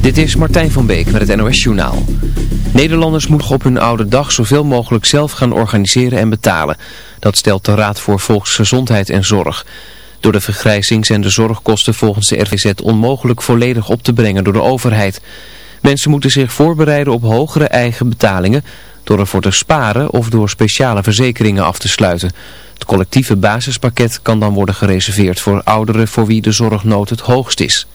Dit is Martijn van Beek met het NOS Journaal. Nederlanders moeten op hun oude dag zoveel mogelijk zelf gaan organiseren en betalen. Dat stelt de Raad voor Volksgezondheid en Zorg. Door de vergrijzing zijn de zorgkosten volgens de RVZ onmogelijk volledig op te brengen door de overheid. Mensen moeten zich voorbereiden op hogere eigen betalingen door ervoor te sparen of door speciale verzekeringen af te sluiten. Het collectieve basispakket kan dan worden gereserveerd voor ouderen voor wie de zorgnood het hoogst is.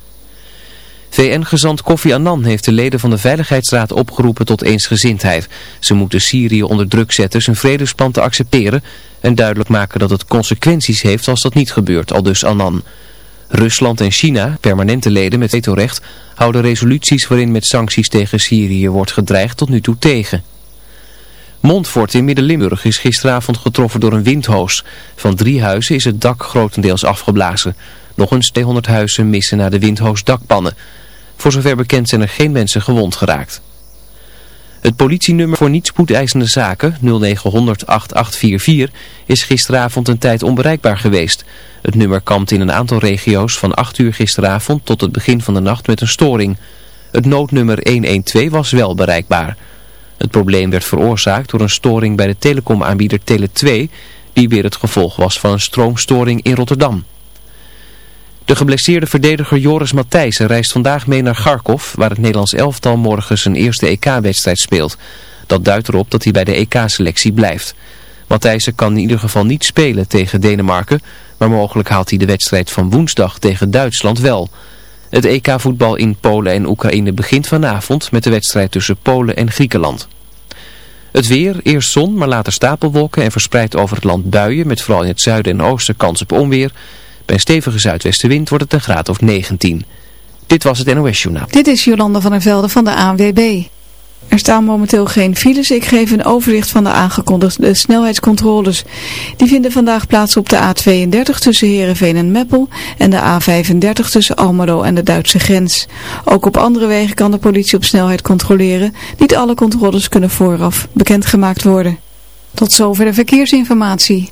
VN-gezant Kofi Annan heeft de leden van de Veiligheidsraad opgeroepen tot eensgezindheid. Ze moeten Syrië onder druk zetten zijn vredesplan te accepteren en duidelijk maken dat het consequenties heeft als dat niet gebeurt, al dus Annan. Rusland en China, permanente leden met vetorecht, houden resoluties waarin met sancties tegen Syrië wordt gedreigd tot nu toe tegen. Montfort in Midden-Limburg is gisteravond getroffen door een windhoos. Van drie huizen is het dak grotendeels afgeblazen. Nog eens 200 huizen missen naar de windhoos dakpannen. Voor zover bekend zijn er geen mensen gewond geraakt. Het politienummer voor niet spoedeisende zaken 0900 8844 is gisteravond een tijd onbereikbaar geweest. Het nummer kampt in een aantal regio's van 8 uur gisteravond tot het begin van de nacht met een storing. Het noodnummer 112 was wel bereikbaar. Het probleem werd veroorzaakt door een storing bij de telecomaanbieder Tele2, die weer het gevolg was van een stroomstoring in Rotterdam. De geblesseerde verdediger Joris Matthijssen reist vandaag mee naar Kharkov, waar het Nederlands elftal morgen zijn eerste EK-wedstrijd speelt. Dat duidt erop dat hij bij de EK-selectie blijft. Matthijssen kan in ieder geval niet spelen tegen Denemarken, maar mogelijk haalt hij de wedstrijd van woensdag tegen Duitsland wel. Het EK-voetbal in Polen en Oekraïne begint vanavond met de wedstrijd tussen Polen en Griekenland. Het weer, eerst zon, maar later stapelwolken en verspreid over het land buien met vooral in het zuiden en oosten kans op onweer. Bij stevige zuidwestenwind wordt het een graad of 19. Dit was het NOS Journaal. Dit is Jolanda van der Velde van de ANWB. Er staan momenteel geen files. Ik geef een overzicht van de aangekondigde snelheidscontroles. Die vinden vandaag plaats op de A32 tussen Heerenveen en Meppel en de A35 tussen Almelo en de Duitse grens. Ook op andere wegen kan de politie op snelheid controleren. Niet alle controles kunnen vooraf bekendgemaakt worden. Tot zover de verkeersinformatie.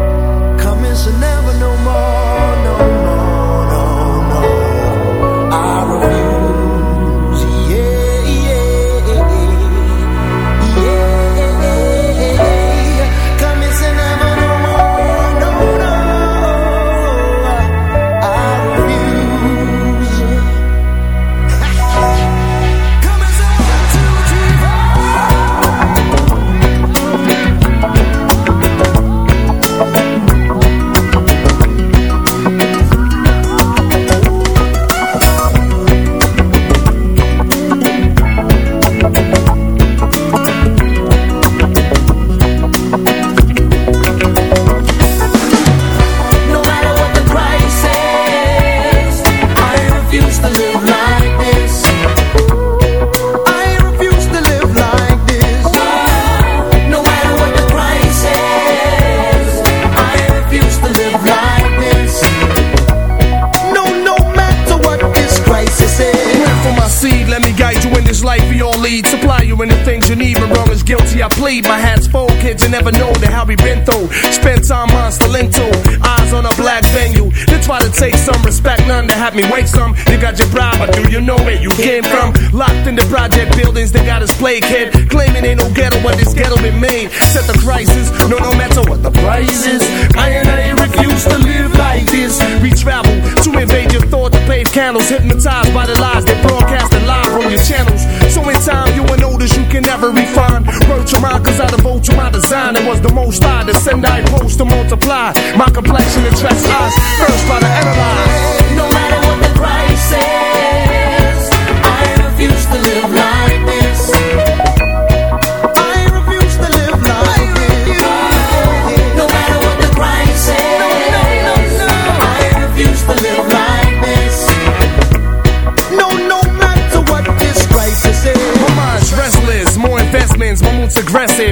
Lead. Supply you anything you need, when wrong is guilty, I plead. My hat's full, kids, you never know the how we been through. Spent time on Stalento, eyes on a black venue. They try to take some respect, none to have me wait some. You got your bribe, but do you know where you came from? Locked in the project buildings, they got us play kid. Claiming ain't no ghetto, but this ghetto been made. Set the crisis, no, no matter what the price is. I and I refuse to live like this. We travel to invade your thought, to pave candles, hypnotized by the lies they broadcasted live your channels. So in time, you will notice you can never refine. Word to mine, cause I devote to my design. It was the most I to send, I post to multiply. My complexion attracts eyes, first try to analyze. No matter what the price is,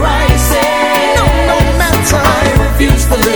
what the price is, no, no matter. I refuse to live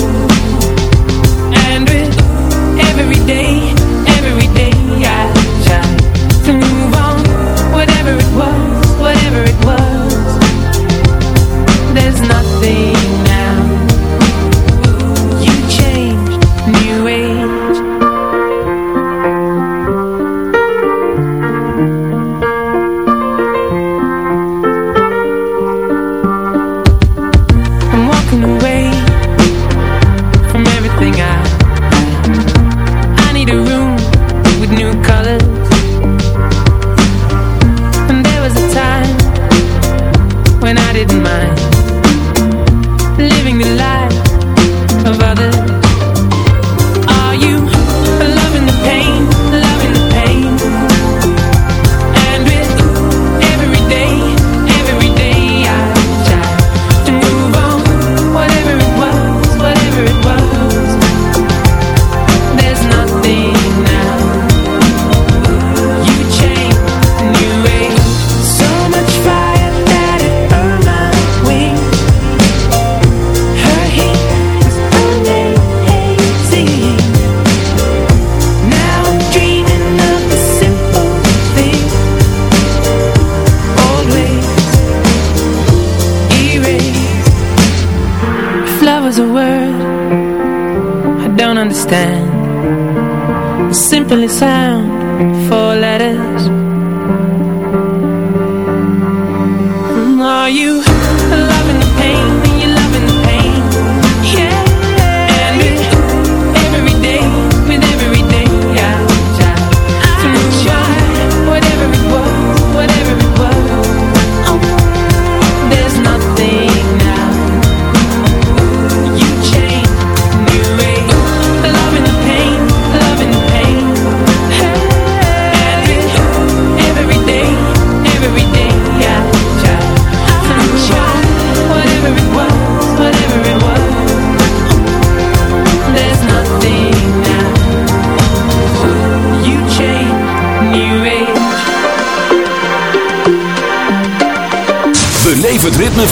see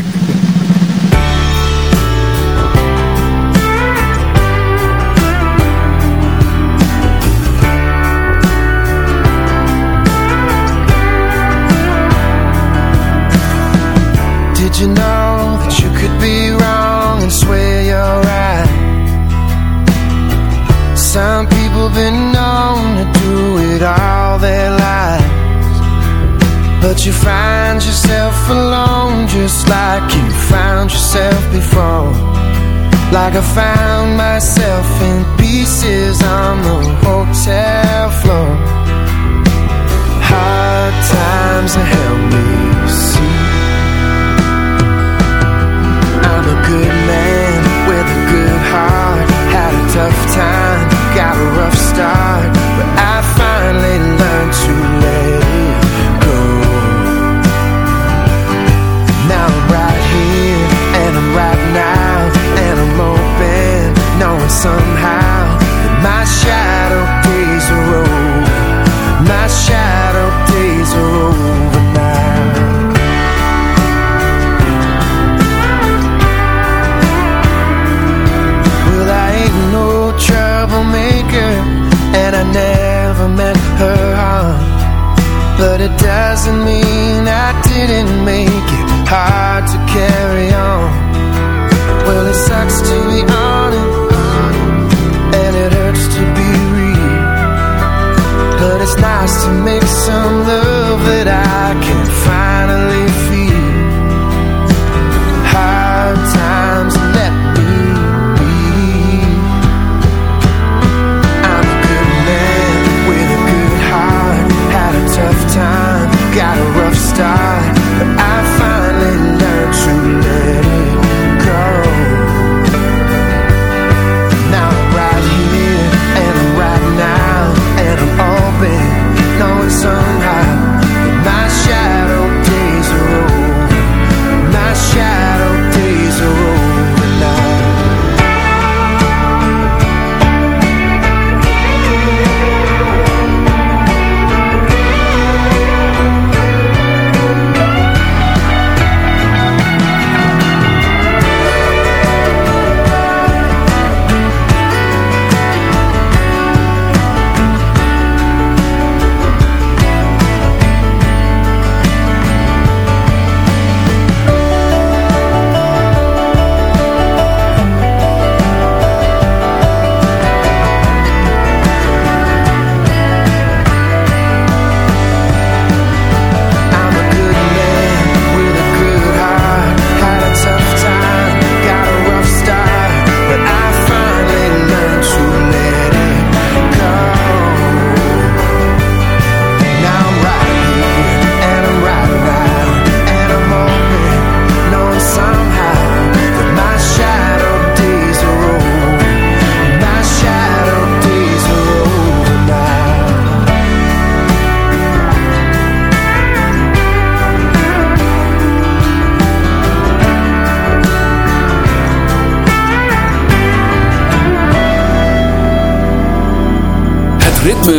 beer.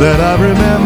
that I remember.